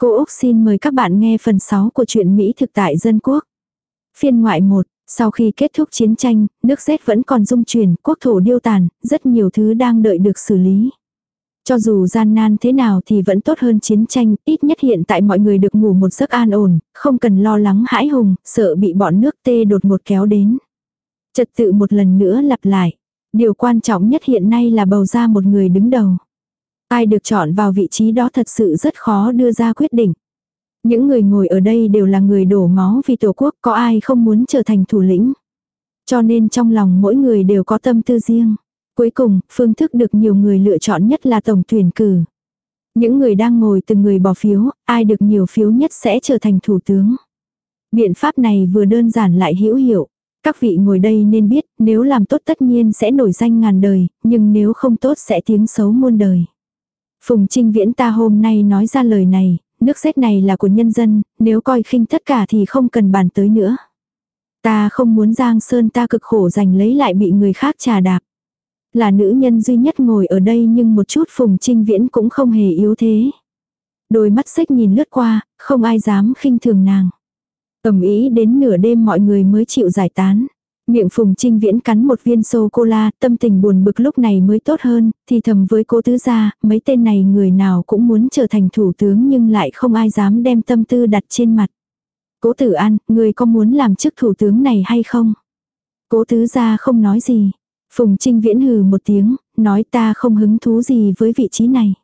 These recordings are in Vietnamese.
Cô Úc xin mời các bạn nghe phần 6 của truyện Mỹ thực tại dân quốc. Phiên ngoại 1, sau khi kết thúc chiến tranh, nước Z vẫn còn dung chuyển, quốc thổ điêu tàn, rất nhiều thứ đang đợi được xử lý. Cho dù gian nan thế nào thì vẫn tốt hơn chiến tranh, ít nhất hiện tại mọi người được ngủ một giấc an ổn, không cần lo lắng hãi hùng, sợ bị bọn nước tê đột ngột kéo đến. Trật tự một lần nữa lặp lại. Điều quan trọng nhất hiện nay là bầu ra một người đứng đầu. Ai được chọn vào vị trí đó thật sự rất khó đưa ra quyết định. Những người ngồi ở đây đều là người đổ máu vì tổ quốc, có ai không muốn trở thành thủ lĩnh. Cho nên trong lòng mỗi người đều có tâm tư riêng. Cuối cùng, phương thức được nhiều người lựa chọn nhất là tổng tuyển cử. Những người đang ngồi từng người bỏ phiếu, ai được nhiều phiếu nhất sẽ trở thành thủ tướng. Biện pháp này vừa đơn giản lại hữu hiệu. Các vị ngồi đây nên biết, nếu làm tốt tất nhiên sẽ nổi danh ngàn đời, nhưng nếu không tốt sẽ tiếng xấu muôn đời. Phùng Trinh Viễn ta hôm nay nói ra lời này, nước rét này là của nhân dân, nếu coi khinh tất cả thì không cần bàn tới nữa. Ta không muốn Giang Sơn ta cực khổ giành lấy lại bị người khác trà đạp. Là nữ nhân duy nhất ngồi ở đây nhưng một chút Phùng Trinh Viễn cũng không hề yếu thế. Đôi mắt xích nhìn lướt qua, không ai dám khinh thường nàng. Ẩm ý đến nửa đêm mọi người mới chịu giải tán. Miệng Phùng Trinh Viễn cắn một viên sô-cô-la, tâm tình buồn bực lúc này mới tốt hơn, thì thầm với cô tứ gia, mấy tên này người nào cũng muốn trở thành thủ tướng nhưng lại không ai dám đem tâm tư đặt trên mặt. Cố tử an, người có muốn làm chức thủ tướng này hay không? Cố tứ gia không nói gì. Phùng Trinh Viễn hừ một tiếng, nói ta không hứng thú gì với vị trí này.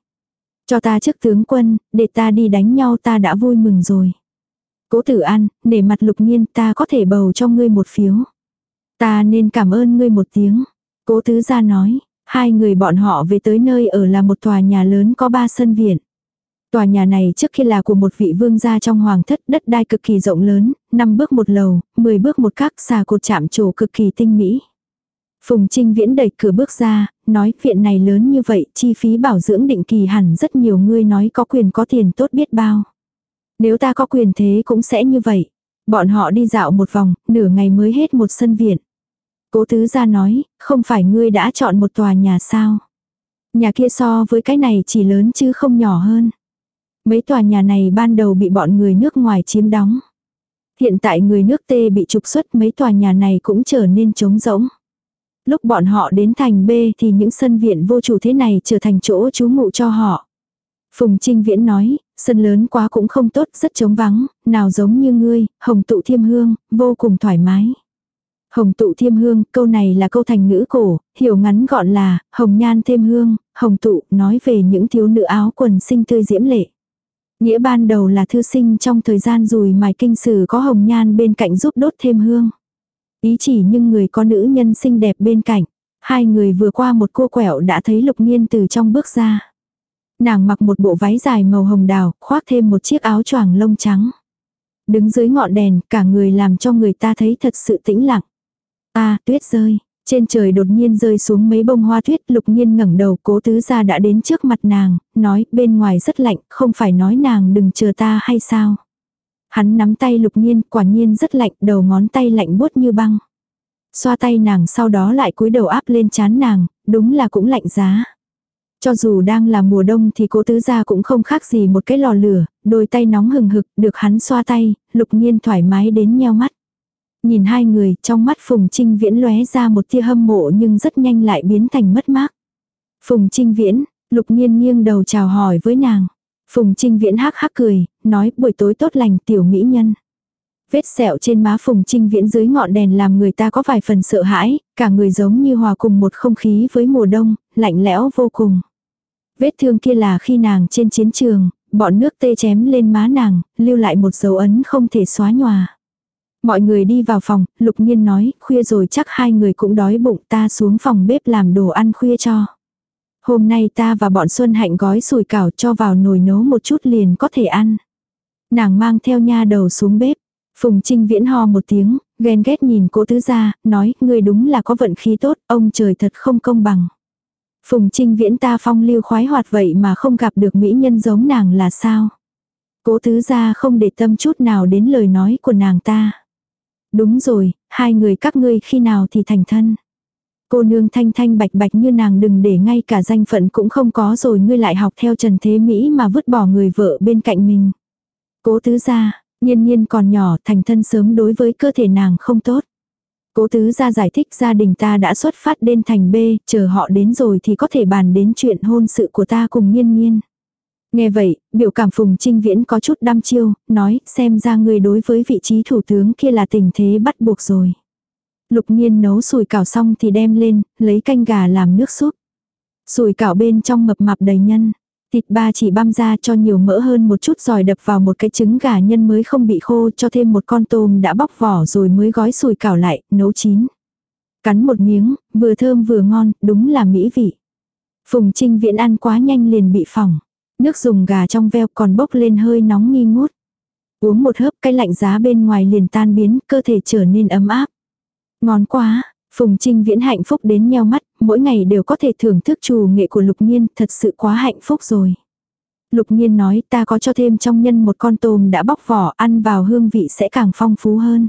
Cho ta chức tướng quân, để ta đi đánh nhau ta đã vui mừng rồi. Cố tử an, để mặt lục nhiên ta có thể bầu cho ngươi một phiếu. Ta nên cảm ơn ngươi một tiếng. Cố tứ gia nói, hai người bọn họ về tới nơi ở là một tòa nhà lớn có ba sân viện. Tòa nhà này trước khi là của một vị vương gia trong hoàng thất đất đai cực kỳ rộng lớn, năm bước một lầu, 10 bước một các xà cột chạm trổ cực kỳ tinh mỹ. Phùng Trinh Viễn đẩy cửa bước ra, nói viện này lớn như vậy, chi phí bảo dưỡng định kỳ hẳn rất nhiều người nói có quyền có tiền tốt biết bao. Nếu ta có quyền thế cũng sẽ như vậy. Bọn họ đi dạo một vòng, nửa ngày mới hết một sân viện. Cố tứ gia nói, không phải ngươi đã chọn một tòa nhà sao? Nhà kia so với cái này chỉ lớn chứ không nhỏ hơn. Mấy tòa nhà này ban đầu bị bọn người nước ngoài chiếm đóng. Hiện tại người nước tê bị trục xuất mấy tòa nhà này cũng trở nên trống rỗng. Lúc bọn họ đến thành B thì những sân viện vô chủ thế này trở thành chỗ trú ngụ cho họ. Phùng Trinh Viễn nói, sân lớn quá cũng không tốt, rất trống vắng, nào giống như ngươi, hồng tụ thiêm hương, vô cùng thoải mái. Hồng tụ thiêm hương, câu này là câu thành ngữ cổ, hiểu ngắn gọn là, hồng nhan thêm hương, hồng tụ, nói về những thiếu nữ áo quần xinh tươi diễm lệ. Nghĩa ban đầu là thư sinh trong thời gian rùi mài kinh sử có hồng nhan bên cạnh giúp đốt thêm hương. Ý chỉ nhưng người có nữ nhân xinh đẹp bên cạnh. Hai người vừa qua một cô quẹo đã thấy lục nghiên từ trong bước ra. Nàng mặc một bộ váy dài màu hồng đào, khoác thêm một chiếc áo choàng lông trắng. Đứng dưới ngọn đèn, cả người làm cho người ta thấy thật sự tĩnh lặng. À, tuyết rơi. Trên trời đột nhiên rơi xuống mấy bông hoa tuyết, lục nhiên ngẩng đầu cố tứ ra đã đến trước mặt nàng, nói bên ngoài rất lạnh, không phải nói nàng đừng chờ ta hay sao. Hắn nắm tay lục nhiên, quả nhiên rất lạnh, đầu ngón tay lạnh buốt như băng. Xoa tay nàng sau đó lại cúi đầu áp lên chán nàng, đúng là cũng lạnh giá. Cho dù đang là mùa đông thì cố tứ gia cũng không khác gì một cái lò lửa, đôi tay nóng hừng hực, được hắn xoa tay, lục nhiên thoải mái đến nheo mắt. Nhìn hai người, trong mắt Phùng Trinh Viễn lóe ra một tia hâm mộ nhưng rất nhanh lại biến thành mất mát. Phùng Trinh Viễn, lục nhiên nghiêng đầu chào hỏi với nàng. Phùng Trinh Viễn hắc hắc cười, nói buổi tối tốt lành tiểu mỹ nhân. Vết sẹo trên má Phùng Trinh Viễn dưới ngọn đèn làm người ta có vài phần sợ hãi, cả người giống như hòa cùng một không khí với mùa đông, lạnh lẽo vô cùng. Vết thương kia là khi nàng trên chiến trường, bọn nước tê chém lên má nàng, lưu lại một dấu ấn không thể xóa nhòa. Mọi người đi vào phòng, lục nhiên nói, khuya rồi chắc hai người cũng đói bụng ta xuống phòng bếp làm đồ ăn khuya cho. Hôm nay ta và bọn Xuân Hạnh gói sùi cảo cho vào nồi nấu một chút liền có thể ăn. Nàng mang theo nha đầu xuống bếp. Phùng Trinh Viễn ho một tiếng, ghen ghét nhìn cố tứ gia, nói, người đúng là có vận khí tốt, ông trời thật không công bằng. Phùng Trinh Viễn ta phong lưu khoái hoạt vậy mà không gặp được mỹ nhân giống nàng là sao? Cố tứ gia không để tâm chút nào đến lời nói của nàng ta. Đúng rồi, hai người các ngươi khi nào thì thành thân. Cô nương thanh thanh bạch bạch như nàng đừng để ngay cả danh phận cũng không có rồi ngươi lại học theo Trần Thế Mỹ mà vứt bỏ người vợ bên cạnh mình. Cố tứ gia, nhiên nhiên còn nhỏ thành thân sớm đối với cơ thể nàng không tốt. Cố tứ gia giải thích gia đình ta đã xuất phát đến thành B, chờ họ đến rồi thì có thể bàn đến chuyện hôn sự của ta cùng nhiên nhiên. Nghe vậy, biểu cảm Phùng Trinh Viễn có chút đăm chiêu, nói xem ra người đối với vị trí thủ tướng kia là tình thế bắt buộc rồi. Lục nhiên nấu sùi cảo xong thì đem lên, lấy canh gà làm nước súp. Sùi cảo bên trong mập mạp đầy nhân. Thịt ba chỉ băm ra cho nhiều mỡ hơn một chút rồi đập vào một cái trứng gà nhân mới không bị khô cho thêm một con tôm đã bóc vỏ rồi mới gói sùi cảo lại, nấu chín. Cắn một miếng, vừa thơm vừa ngon, đúng là mỹ vị. Phùng Trinh Viễn ăn quá nhanh liền bị phỏng. Nước dùng gà trong veo còn bốc lên hơi nóng nghi ngút. Uống một hớp cái lạnh giá bên ngoài liền tan biến, cơ thể trở nên ấm áp. Ngon quá, Phùng Trinh Viễn hạnh phúc đến nheo mắt, mỗi ngày đều có thể thưởng thức trù nghệ của Lục Nhiên, thật sự quá hạnh phúc rồi. Lục Nhiên nói ta có cho thêm trong nhân một con tôm đã bóc vỏ ăn vào hương vị sẽ càng phong phú hơn.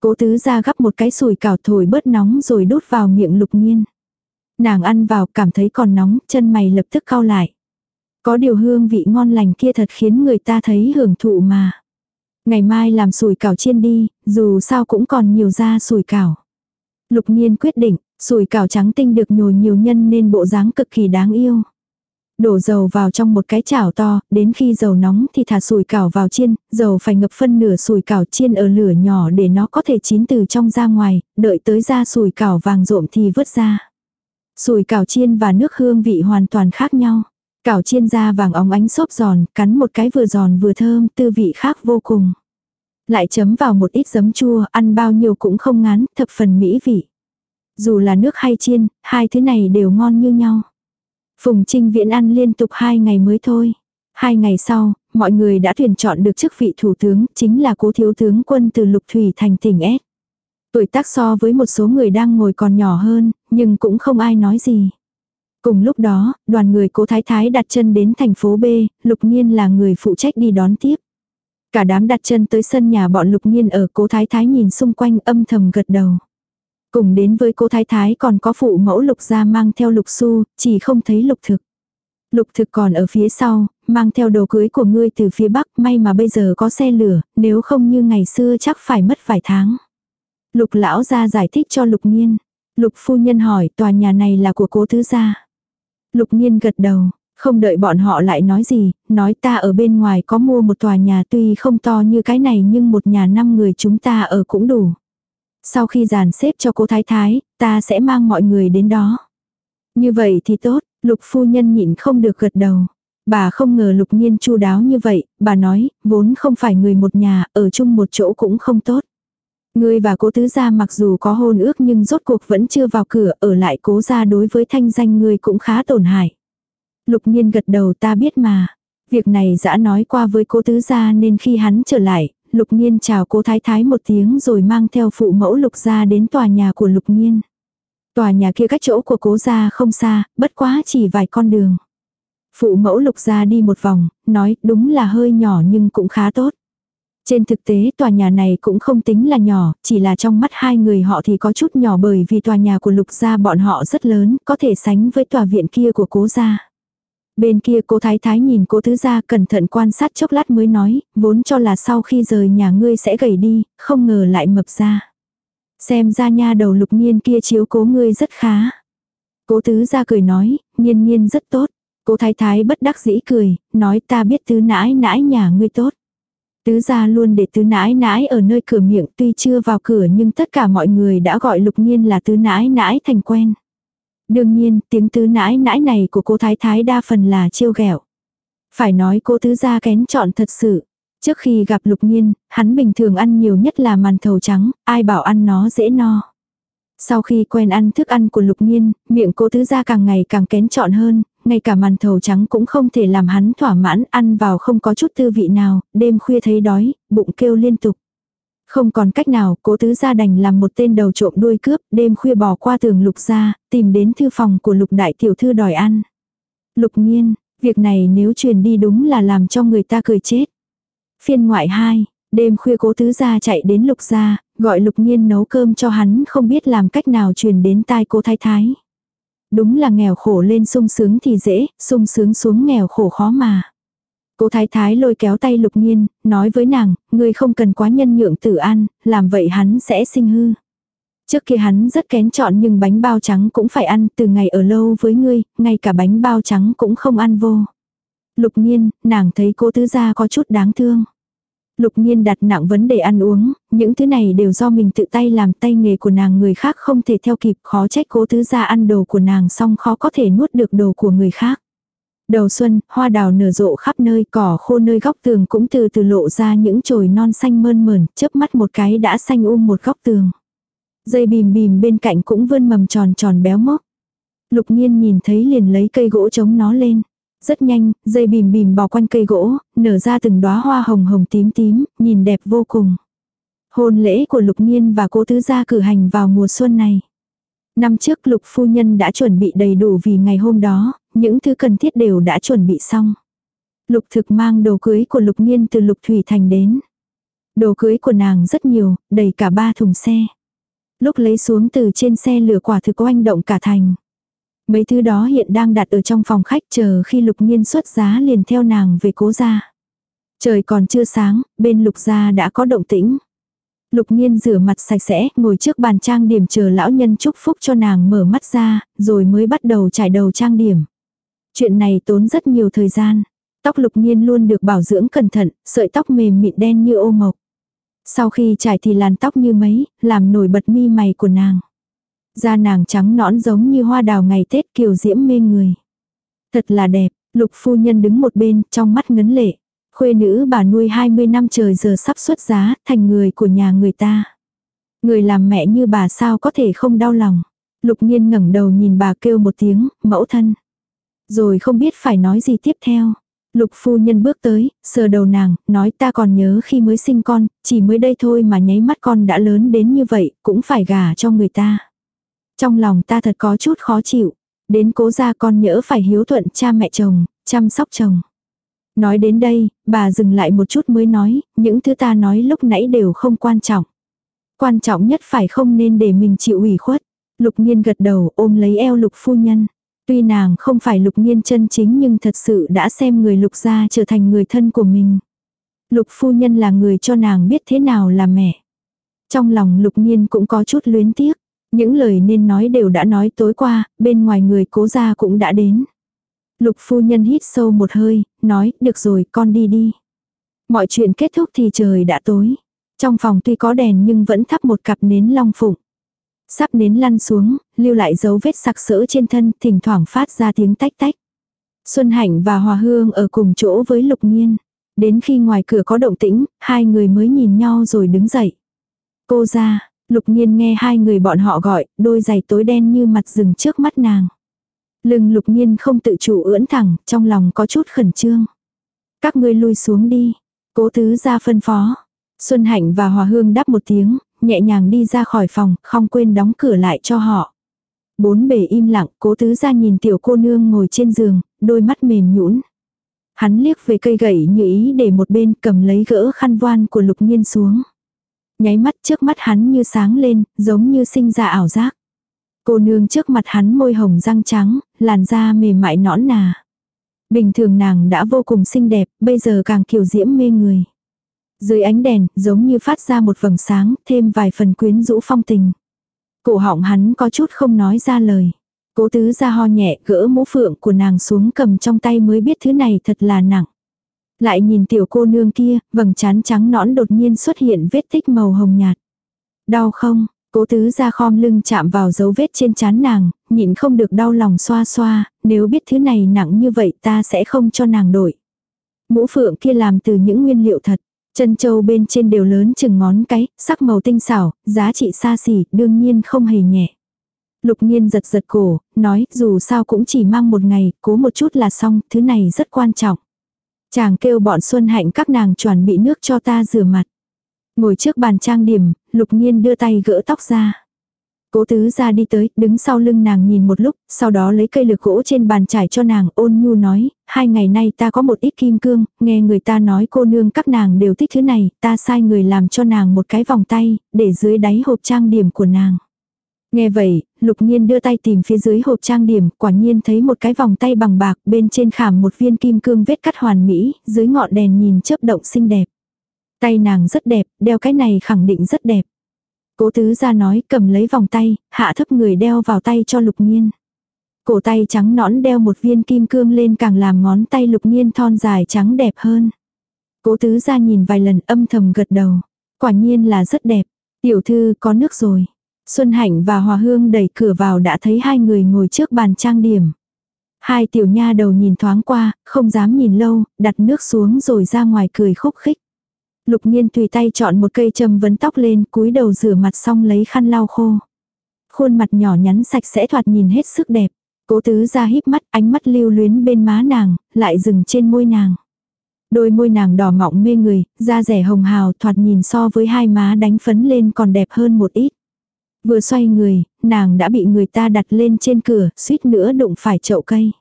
Cố tứ ra gắp một cái sùi cảo thổi bớt nóng rồi đút vào miệng Lục Nhiên. Nàng ăn vào cảm thấy còn nóng, chân mày lập tức cau lại. Có điều hương vị ngon lành kia thật khiến người ta thấy hưởng thụ mà. Ngày mai làm sùi cảo chiên đi, dù sao cũng còn nhiều da sùi cảo. Lục nhiên quyết định, sùi cảo trắng tinh được nhồi nhiều nhân nên bộ dáng cực kỳ đáng yêu. Đổ dầu vào trong một cái chảo to, đến khi dầu nóng thì thả sùi cảo vào chiên, dầu phải ngập phân nửa sùi cảo chiên ở lửa nhỏ để nó có thể chín từ trong ra ngoài, đợi tới ra sùi cảo vàng rộm thì vớt ra. Sùi cảo chiên và nước hương vị hoàn toàn khác nhau. Cảo chiên da vàng óng ánh xốp giòn, cắn một cái vừa giòn vừa thơm, tư vị khác vô cùng. Lại chấm vào một ít giấm chua, ăn bao nhiêu cũng không ngán, thập phần mỹ vị. Dù là nước hay chiên, hai thứ này đều ngon như nhau. Phùng Trinh Viễn ăn liên tục hai ngày mới thôi. Hai ngày sau, mọi người đã tuyển chọn được chức vị thủ tướng, chính là cố thiếu tướng quân từ Lục Thủy thành tỉnh S. Tuổi tác so với một số người đang ngồi còn nhỏ hơn, nhưng cũng không ai nói gì. Cùng lúc đó, đoàn người cố thái thái đặt chân đến thành phố B, Lục Nhiên là người phụ trách đi đón tiếp. Cả đám đặt chân tới sân nhà bọn Lục Nhiên ở cố thái thái nhìn xung quanh âm thầm gật đầu. Cùng đến với cố thái thái còn có phụ mẫu Lục gia mang theo Lục Su, chỉ không thấy Lục thực. Lục thực còn ở phía sau, mang theo đồ cưới của ngươi từ phía bắc, may mà bây giờ có xe lửa, nếu không như ngày xưa chắc phải mất vài tháng. Lục lão ra giải thích cho Lục Nhiên. Lục phu nhân hỏi tòa nhà này là của cố thứ gia. Lục nhiên gật đầu, không đợi bọn họ lại nói gì, nói ta ở bên ngoài có mua một tòa nhà tuy không to như cái này nhưng một nhà năm người chúng ta ở cũng đủ. Sau khi dàn xếp cho cô Thái Thái, ta sẽ mang mọi người đến đó. Như vậy thì tốt, lục phu nhân nhịn không được gật đầu. Bà không ngờ lục nhiên chu đáo như vậy, bà nói, vốn không phải người một nhà, ở chung một chỗ cũng không tốt. Ngươi và cố tứ gia mặc dù có hôn ước nhưng rốt cuộc vẫn chưa vào cửa, ở lại cố gia đối với thanh danh ngươi cũng khá tổn hại. Lục nhiên gật đầu ta biết mà. Việc này dã nói qua với cô tứ gia nên khi hắn trở lại, lục nhiên chào cô thái thái một tiếng rồi mang theo phụ mẫu lục gia đến tòa nhà của lục nhiên. Tòa nhà kia cách chỗ của cố gia không xa, bất quá chỉ vài con đường. Phụ mẫu lục gia đi một vòng, nói đúng là hơi nhỏ nhưng cũng khá tốt. Trên thực tế tòa nhà này cũng không tính là nhỏ, chỉ là trong mắt hai người họ thì có chút nhỏ bởi vì tòa nhà của lục gia bọn họ rất lớn, có thể sánh với tòa viện kia của cố gia. Bên kia cô thái thái nhìn cô thứ gia cẩn thận quan sát chốc lát mới nói, vốn cho là sau khi rời nhà ngươi sẽ gầy đi, không ngờ lại mập ra. Xem ra nha đầu lục nhiên kia chiếu cố ngươi rất khá. Cố tứ gia cười nói, nhiên nhiên rất tốt. Cố thái thái bất đắc dĩ cười, nói ta biết tứ nãi nãi nhà ngươi tốt. Tứ gia luôn để tứ nãi nãi ở nơi cửa miệng tuy chưa vào cửa nhưng tất cả mọi người đã gọi lục nhiên là tứ nãi nãi thành quen. Đương nhiên, tiếng tứ nãi nãi này của cô Thái Thái đa phần là trêu ghẹo. Phải nói cô tứ gia kén chọn thật sự. Trước khi gặp lục nhiên, hắn bình thường ăn nhiều nhất là màn thầu trắng, ai bảo ăn nó dễ no. Sau khi quen ăn thức ăn của lục nhiên, miệng cô tứ gia càng ngày càng kén chọn hơn, ngay cả màn thầu trắng cũng không thể làm hắn thỏa mãn, ăn vào không có chút tư vị nào, đêm khuya thấy đói, bụng kêu liên tục. Không còn cách nào, cố tứ gia đành làm một tên đầu trộm đuôi cướp, đêm khuya bỏ qua tường lục gia, tìm đến thư phòng của lục đại tiểu thư đòi ăn. Lục nhiên, việc này nếu truyền đi đúng là làm cho người ta cười chết. Phiên ngoại 2, đêm khuya cố tứ gia chạy đến lục gia, gọi lục nhiên nấu cơm cho hắn không biết làm cách nào truyền đến tai cô thái thái. Đúng là nghèo khổ lên sung sướng thì dễ, sung sướng xuống nghèo khổ khó mà. Cố thái thái lôi kéo tay lục nhiên, nói với nàng, ngươi không cần quá nhân nhượng tử an, làm vậy hắn sẽ sinh hư. Trước kia hắn rất kén chọn nhưng bánh bao trắng cũng phải ăn, từ ngày ở lâu với ngươi, ngay cả bánh bao trắng cũng không ăn vô. Lục nhiên, nàng thấy cô tứ gia có chút đáng thương. Lục nhiên đặt nặng vấn đề ăn uống, những thứ này đều do mình tự tay làm tay nghề của nàng người khác không thể theo kịp khó trách cố tứ gia ăn đồ của nàng xong khó có thể nuốt được đồ của người khác. Đầu xuân, hoa đào nở rộ khắp nơi, cỏ khô nơi góc tường cũng từ từ lộ ra những chồi non xanh mơn mởn, chớp mắt một cái đã xanh um một góc tường. Dây bìm bìm bên cạnh cũng vươn mầm tròn tròn béo mốc. Lục nhiên nhìn thấy liền lấy cây gỗ chống nó lên. Rất nhanh, dây bìm bìm bò quanh cây gỗ, nở ra từng đóa hoa hồng hồng tím tím, nhìn đẹp vô cùng. Hôn lễ của Lục Nhiên và cố tứ gia cử hành vào mùa xuân này. Năm trước Lục Phu Nhân đã chuẩn bị đầy đủ vì ngày hôm đó, những thứ cần thiết đều đã chuẩn bị xong. Lục thực mang đồ cưới của Lục nghiên từ Lục Thủy Thành đến. Đồ cưới của nàng rất nhiều, đầy cả ba thùng xe. Lúc lấy xuống từ trên xe lửa quả thực oanh động cả thành. Mấy thứ đó hiện đang đặt ở trong phòng khách chờ khi lục nghiên xuất giá liền theo nàng về cố gia. Trời còn chưa sáng, bên lục gia đã có động tĩnh. Lục nghiên rửa mặt sạch sẽ, ngồi trước bàn trang điểm chờ lão nhân chúc phúc cho nàng mở mắt ra, rồi mới bắt đầu trải đầu trang điểm. Chuyện này tốn rất nhiều thời gian. Tóc lục nhiên luôn được bảo dưỡng cẩn thận, sợi tóc mềm mịn đen như ô mộc. Sau khi trải thì làn tóc như mấy, làm nổi bật mi mày của nàng. Da nàng trắng nõn giống như hoa đào ngày Tết kiều diễm mê người. Thật là đẹp, lục phu nhân đứng một bên, trong mắt ngấn lệ. Khuê nữ bà nuôi 20 năm trời giờ sắp xuất giá, thành người của nhà người ta. Người làm mẹ như bà sao có thể không đau lòng. Lục nhiên ngẩng đầu nhìn bà kêu một tiếng, mẫu thân. Rồi không biết phải nói gì tiếp theo. Lục phu nhân bước tới, sờ đầu nàng, nói ta còn nhớ khi mới sinh con, chỉ mới đây thôi mà nháy mắt con đã lớn đến như vậy, cũng phải gả cho người ta. Trong lòng ta thật có chút khó chịu. Đến cố gia con nhỡ phải hiếu thuận cha mẹ chồng, chăm sóc chồng. Nói đến đây, bà dừng lại một chút mới nói, những thứ ta nói lúc nãy đều không quan trọng. Quan trọng nhất phải không nên để mình chịu ủy khuất. Lục nghiên gật đầu ôm lấy eo lục phu nhân. Tuy nàng không phải lục nghiên chân chính nhưng thật sự đã xem người lục gia trở thành người thân của mình. Lục phu nhân là người cho nàng biết thế nào là mẹ. Trong lòng lục nghiên cũng có chút luyến tiếc. Những lời nên nói đều đã nói tối qua, bên ngoài người cố gia cũng đã đến. Lục phu nhân hít sâu một hơi, nói, được rồi, con đi đi. Mọi chuyện kết thúc thì trời đã tối. Trong phòng tuy có đèn nhưng vẫn thắp một cặp nến long phụng. Sắp nến lăn xuống, lưu lại dấu vết sặc sỡ trên thân, thỉnh thoảng phát ra tiếng tách tách. Xuân Hạnh và Hòa Hương ở cùng chỗ với Lục Nhiên. Đến khi ngoài cửa có động tĩnh, hai người mới nhìn nhau rồi đứng dậy. Cô ra, Lục Nhiên nghe hai người bọn họ gọi, đôi giày tối đen như mặt rừng trước mắt nàng. Lưng Lục Nhiên không tự chủ ưỡn thẳng, trong lòng có chút khẩn trương. Các ngươi lui xuống đi. Cố tứ ra phân phó. Xuân Hạnh và Hòa Hương đáp một tiếng, nhẹ nhàng đi ra khỏi phòng, không quên đóng cửa lại cho họ. Bốn bề im lặng, cố tứ ra nhìn tiểu cô nương ngồi trên giường, đôi mắt mềm nhũn. Hắn liếc về cây gậy như ý để một bên cầm lấy gỡ khăn voan của lục nhiên xuống. Nháy mắt trước mắt hắn như sáng lên, giống như sinh ra ảo giác. Cô nương trước mặt hắn môi hồng răng trắng, làn da mềm mại nõn nà. Bình thường nàng đã vô cùng xinh đẹp, bây giờ càng kiều diễm mê người. Dưới ánh đèn, giống như phát ra một vầng sáng, thêm vài phần quyến rũ phong tình. Cổ họng hắn có chút không nói ra lời. Cố tứ ra ho nhẹ, gỡ mũ phượng của nàng xuống cầm trong tay mới biết thứ này thật là nặng. Lại nhìn tiểu cô nương kia, vầng trán trắng nõn đột nhiên xuất hiện vết tích màu hồng nhạt. Đau không? Cố tứ ra khom lưng chạm vào dấu vết trên trán nàng, nhịn không được đau lòng xoa xoa, nếu biết thứ này nặng như vậy ta sẽ không cho nàng đổi. Mũ phượng kia làm từ những nguyên liệu thật, chân châu bên trên đều lớn chừng ngón cái, sắc màu tinh xảo, giá trị xa xỉ, đương nhiên không hề nhẹ. Lục nhiên giật giật cổ, nói dù sao cũng chỉ mang một ngày, cố một chút là xong, thứ này rất quan trọng. Chàng kêu bọn Xuân Hạnh các nàng chuẩn bị nước cho ta rửa mặt. Ngồi trước bàn trang điểm, lục nhiên đưa tay gỡ tóc ra. Cố tứ ra đi tới, đứng sau lưng nàng nhìn một lúc, sau đó lấy cây lược gỗ trên bàn trải cho nàng ôn nhu nói, hai ngày nay ta có một ít kim cương, nghe người ta nói cô nương các nàng đều thích thứ này, ta sai người làm cho nàng một cái vòng tay, để dưới đáy hộp trang điểm của nàng. Nghe vậy, lục nhiên đưa tay tìm phía dưới hộp trang điểm, quả nhiên thấy một cái vòng tay bằng bạc, bên trên khảm một viên kim cương vết cắt hoàn mỹ, dưới ngọn đèn nhìn chớp động xinh đẹp. Tay nàng rất đẹp, đeo cái này khẳng định rất đẹp. Cố tứ ra nói cầm lấy vòng tay, hạ thấp người đeo vào tay cho lục nhiên. Cổ tay trắng nõn đeo một viên kim cương lên càng làm ngón tay lục nhiên thon dài trắng đẹp hơn. Cố tứ ra nhìn vài lần âm thầm gật đầu. Quả nhiên là rất đẹp. Tiểu thư có nước rồi. Xuân Hạnh và Hòa Hương đẩy cửa vào đã thấy hai người ngồi trước bàn trang điểm. Hai tiểu nha đầu nhìn thoáng qua, không dám nhìn lâu, đặt nước xuống rồi ra ngoài cười khúc khích. Lục nhiên tùy tay chọn một cây châm vấn tóc lên cúi đầu rửa mặt xong lấy khăn lau khô. Khuôn mặt nhỏ nhắn sạch sẽ thoạt nhìn hết sức đẹp. Cố tứ ra híp mắt ánh mắt lưu luyến bên má nàng, lại dừng trên môi nàng. Đôi môi nàng đỏ mọng mê người, da rẻ hồng hào thoạt nhìn so với hai má đánh phấn lên còn đẹp hơn một ít. Vừa xoay người, nàng đã bị người ta đặt lên trên cửa, suýt nữa đụng phải chậu cây.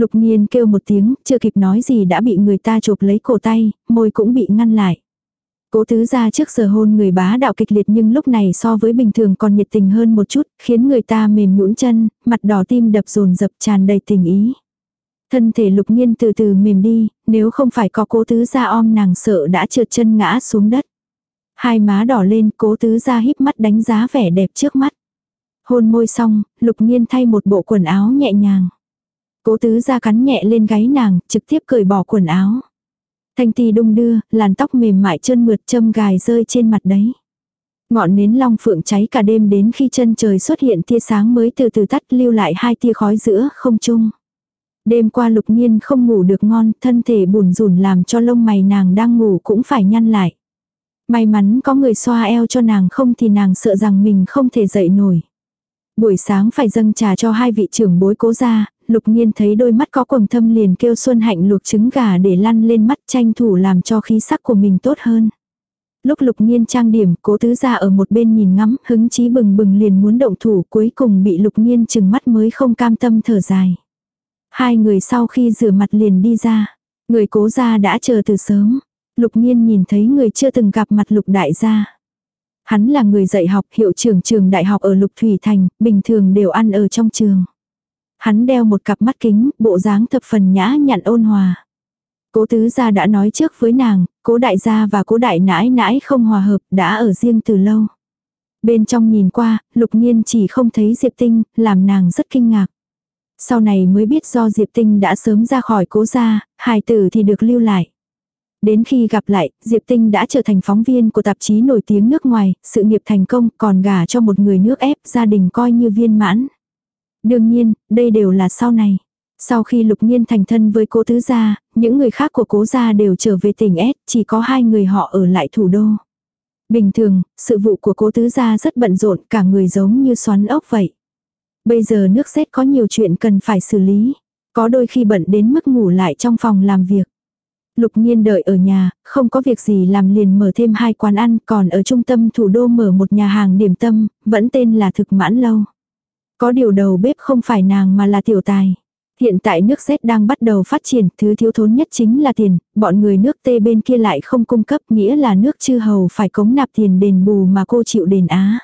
Lục nhiên kêu một tiếng, chưa kịp nói gì đã bị người ta chụp lấy cổ tay, môi cũng bị ngăn lại. Cố tứ ra trước giờ hôn người bá đạo kịch liệt nhưng lúc này so với bình thường còn nhiệt tình hơn một chút, khiến người ta mềm nhũn chân, mặt đỏ tim đập dồn dập tràn đầy tình ý. Thân thể lục nhiên từ từ mềm đi, nếu không phải có cố tứ ra om nàng sợ đã trượt chân ngã xuống đất. Hai má đỏ lên cố tứ ra híp mắt đánh giá vẻ đẹp trước mắt. Hôn môi xong, lục nhiên thay một bộ quần áo nhẹ nhàng. Cố tứ ra cắn nhẹ lên gáy nàng, trực tiếp cởi bỏ quần áo. Thanh ti đung đưa, làn tóc mềm mại trơn mượt châm gài rơi trên mặt đấy. Ngọn nến long phượng cháy cả đêm đến khi chân trời xuất hiện tia sáng mới từ từ tắt lưu lại hai tia khói giữa không trung. Đêm qua lục nhiên không ngủ được ngon, thân thể bùn rùn làm cho lông mày nàng đang ngủ cũng phải nhăn lại. May mắn có người xoa eo cho nàng không thì nàng sợ rằng mình không thể dậy nổi. Buổi sáng phải dâng trà cho hai vị trưởng bối cố ra, lục nhiên thấy đôi mắt có quầng thâm liền kêu Xuân Hạnh luộc trứng gà để lăn lên mắt tranh thủ làm cho khí sắc của mình tốt hơn. Lúc lục nhiên trang điểm, cố tứ ra ở một bên nhìn ngắm, hứng chí bừng bừng liền muốn động thủ cuối cùng bị lục nhiên chừng mắt mới không cam tâm thở dài. Hai người sau khi rửa mặt liền đi ra. Người cố gia đã chờ từ sớm. Lục nhiên nhìn thấy người chưa từng gặp mặt lục đại gia. Hắn là người dạy học hiệu trưởng trường đại học ở Lục Thủy Thành, bình thường đều ăn ở trong trường. Hắn đeo một cặp mắt kính, bộ dáng thập phần nhã nhặn ôn hòa. Cố tứ gia đã nói trước với nàng, cố đại gia và cố đại nãi nãi không hòa hợp, đã ở riêng từ lâu. Bên trong nhìn qua, lục nhiên chỉ không thấy Diệp Tinh, làm nàng rất kinh ngạc. Sau này mới biết do Diệp Tinh đã sớm ra khỏi cố gia, hài tử thì được lưu lại. Đến khi gặp lại, Diệp Tinh đã trở thành phóng viên của tạp chí nổi tiếng nước ngoài, sự nghiệp thành công còn gả cho một người nước ép, gia đình coi như viên mãn. Đương nhiên, đây đều là sau này. Sau khi lục nhiên thành thân với cố tứ gia, những người khác của cố gia đều trở về tỉnh S, chỉ có hai người họ ở lại thủ đô. Bình thường, sự vụ của cố tứ gia rất bận rộn, cả người giống như xoắn ốc vậy. Bây giờ nước xét có nhiều chuyện cần phải xử lý. Có đôi khi bận đến mức ngủ lại trong phòng làm việc. Lục nhiên đợi ở nhà, không có việc gì làm liền mở thêm hai quán ăn, còn ở trung tâm thủ đô mở một nhà hàng điểm tâm, vẫn tên là thực mãn lâu. Có điều đầu bếp không phải nàng mà là tiểu tài. Hiện tại nước Z đang bắt đầu phát triển, thứ thiếu thốn nhất chính là tiền, bọn người nước tê bên kia lại không cung cấp, nghĩa là nước chư hầu phải cống nạp tiền đền bù mà cô chịu đền á.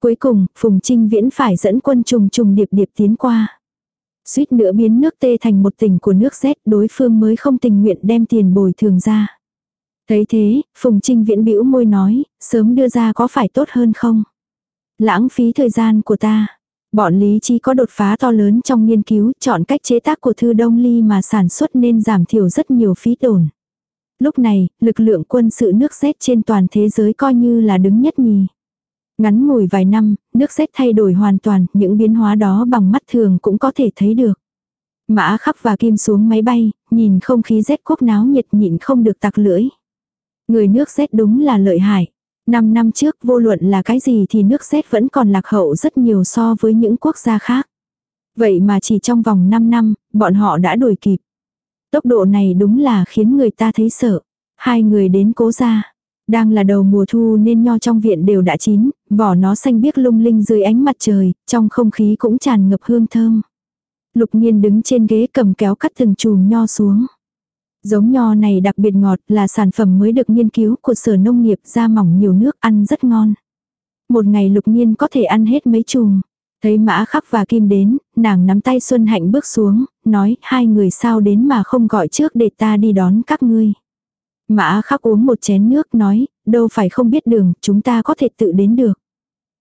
Cuối cùng, Phùng Trinh Viễn phải dẫn quân trùng trùng điệp điệp tiến qua. Suýt nữa biến nước tê thành một tỉnh của nước Z, đối phương mới không tình nguyện đem tiền bồi thường ra. Thấy thế, Phùng Trinh Viễn bĩu môi nói, sớm đưa ra có phải tốt hơn không? Lãng phí thời gian của ta. Bọn lý trí có đột phá to lớn trong nghiên cứu, chọn cách chế tác của thư đông ly mà sản xuất nên giảm thiểu rất nhiều phí tổn. Lúc này, lực lượng quân sự nước Z trên toàn thế giới coi như là đứng nhất nhì. Ngắn ngủi vài năm, nước xét thay đổi hoàn toàn, những biến hóa đó bằng mắt thường cũng có thể thấy được. Mã khắc và kim xuống máy bay, nhìn không khí rét quốc náo nhiệt nhịn không được tặc lưỡi. Người nước rét đúng là lợi hại. Năm năm trước vô luận là cái gì thì nước rét vẫn còn lạc hậu rất nhiều so với những quốc gia khác. Vậy mà chỉ trong vòng 5 năm, bọn họ đã đuổi kịp. Tốc độ này đúng là khiến người ta thấy sợ. Hai người đến cố ra. Đang là đầu mùa thu nên nho trong viện đều đã chín, vỏ nó xanh biếc lung linh dưới ánh mặt trời, trong không khí cũng tràn ngập hương thơm. Lục nhiên đứng trên ghế cầm kéo cắt từng chùm nho xuống. Giống nho này đặc biệt ngọt là sản phẩm mới được nghiên cứu của sở nông nghiệp da mỏng nhiều nước ăn rất ngon. Một ngày lục nhiên có thể ăn hết mấy chùm. Thấy mã khắc và kim đến, nàng nắm tay Xuân Hạnh bước xuống, nói hai người sao đến mà không gọi trước để ta đi đón các ngươi. Mã khắc uống một chén nước nói, đâu phải không biết đường, chúng ta có thể tự đến được.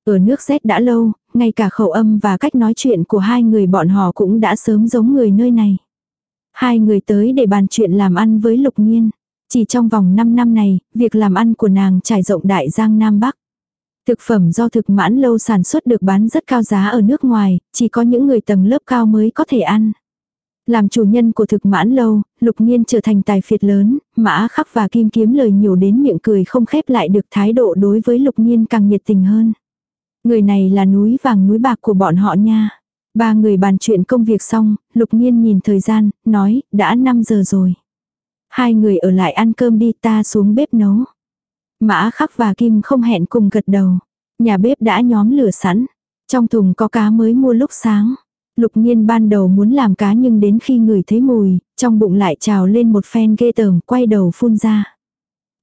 Ở nước rét đã lâu, ngay cả khẩu âm và cách nói chuyện của hai người bọn họ cũng đã sớm giống người nơi này. Hai người tới để bàn chuyện làm ăn với Lục Nhiên. Chỉ trong vòng 5 năm này, việc làm ăn của nàng trải rộng đại giang Nam Bắc. Thực phẩm do thực mãn lâu sản xuất được bán rất cao giá ở nước ngoài, chỉ có những người tầng lớp cao mới có thể ăn. Làm chủ nhân của thực mãn lâu, lục nhiên trở thành tài phiệt lớn, mã khắc và kim kiếm lời nhiều đến miệng cười không khép lại được thái độ đối với lục nhiên càng nhiệt tình hơn. Người này là núi vàng núi bạc của bọn họ nha. Ba người bàn chuyện công việc xong, lục nhiên nhìn thời gian, nói, đã 5 giờ rồi. Hai người ở lại ăn cơm đi ta xuống bếp nấu. Mã khắc và kim không hẹn cùng gật đầu. Nhà bếp đã nhóm lửa sẵn. Trong thùng có cá mới mua lúc sáng. Lục nhiên ban đầu muốn làm cá nhưng đến khi người thấy mùi, trong bụng lại trào lên một phen ghê tởm quay đầu phun ra.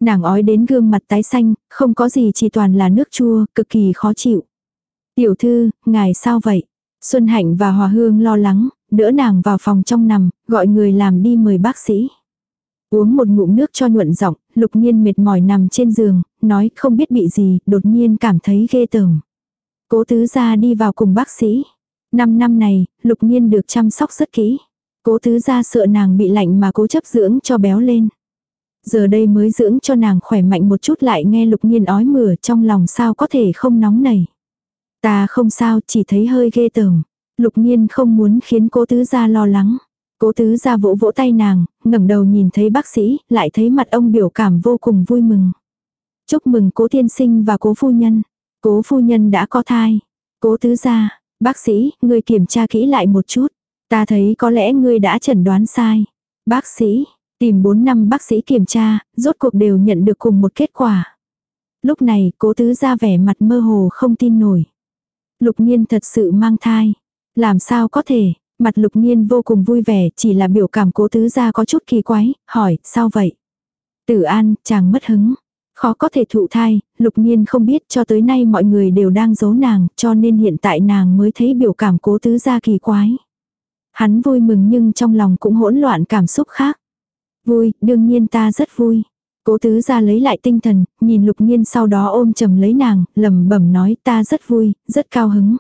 Nàng ói đến gương mặt tái xanh, không có gì chỉ toàn là nước chua, cực kỳ khó chịu. Tiểu thư, ngài sao vậy? Xuân Hạnh và Hòa Hương lo lắng, đỡ nàng vào phòng trong nằm, gọi người làm đi mời bác sĩ. Uống một ngụm nước cho nhuận giọng, lục nhiên mệt mỏi nằm trên giường, nói không biết bị gì, đột nhiên cảm thấy ghê tởm. Cố tứ gia đi vào cùng bác sĩ. Năm năm này, lục nhiên được chăm sóc rất kỹ. Cố tứ gia sợ nàng bị lạnh mà cố chấp dưỡng cho béo lên. Giờ đây mới dưỡng cho nàng khỏe mạnh một chút lại nghe lục nhiên ói mửa trong lòng sao có thể không nóng nảy. Ta không sao chỉ thấy hơi ghê tởm. Lục nhiên không muốn khiến cố tứ gia lo lắng. Cố tứ gia vỗ vỗ tay nàng, ngẩng đầu nhìn thấy bác sĩ, lại thấy mặt ông biểu cảm vô cùng vui mừng. Chúc mừng cố tiên sinh và cố phu nhân. Cố phu nhân đã có thai. Cố tứ gia, bác sĩ, người kiểm tra kỹ lại một chút. Ta thấy có lẽ ngươi đã chẩn đoán sai. Bác sĩ, tìm 4 năm bác sĩ kiểm tra, rốt cuộc đều nhận được cùng một kết quả. Lúc này, cố tứ ra vẻ mặt mơ hồ không tin nổi. Lục nhiên thật sự mang thai. Làm sao có thể, mặt lục nhiên vô cùng vui vẻ, chỉ là biểu cảm cố tứ gia có chút kỳ quái, hỏi, sao vậy? Tử an, chàng mất hứng. Khó có thể thụ thai, lục nhiên không biết cho tới nay mọi người đều đang giấu nàng, cho nên hiện tại nàng mới thấy biểu cảm cố tứ gia kỳ quái. Hắn vui mừng nhưng trong lòng cũng hỗn loạn cảm xúc khác. Vui, đương nhiên ta rất vui. Cố tứ ra lấy lại tinh thần, nhìn lục nhiên sau đó ôm chầm lấy nàng, lẩm bẩm nói ta rất vui, rất cao hứng.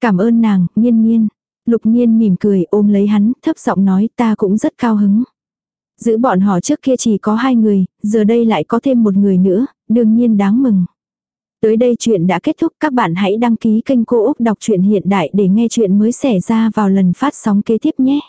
Cảm ơn nàng, nhiên nhiên. Lục nhiên mỉm cười ôm lấy hắn, thấp giọng nói ta cũng rất cao hứng. Giữ bọn họ trước kia chỉ có hai người, giờ đây lại có thêm một người nữa, đương nhiên đáng mừng. Tới đây chuyện đã kết thúc các bạn hãy đăng ký kênh Cô Úc Đọc truyện Hiện Đại để nghe chuyện mới xảy ra vào lần phát sóng kế tiếp nhé.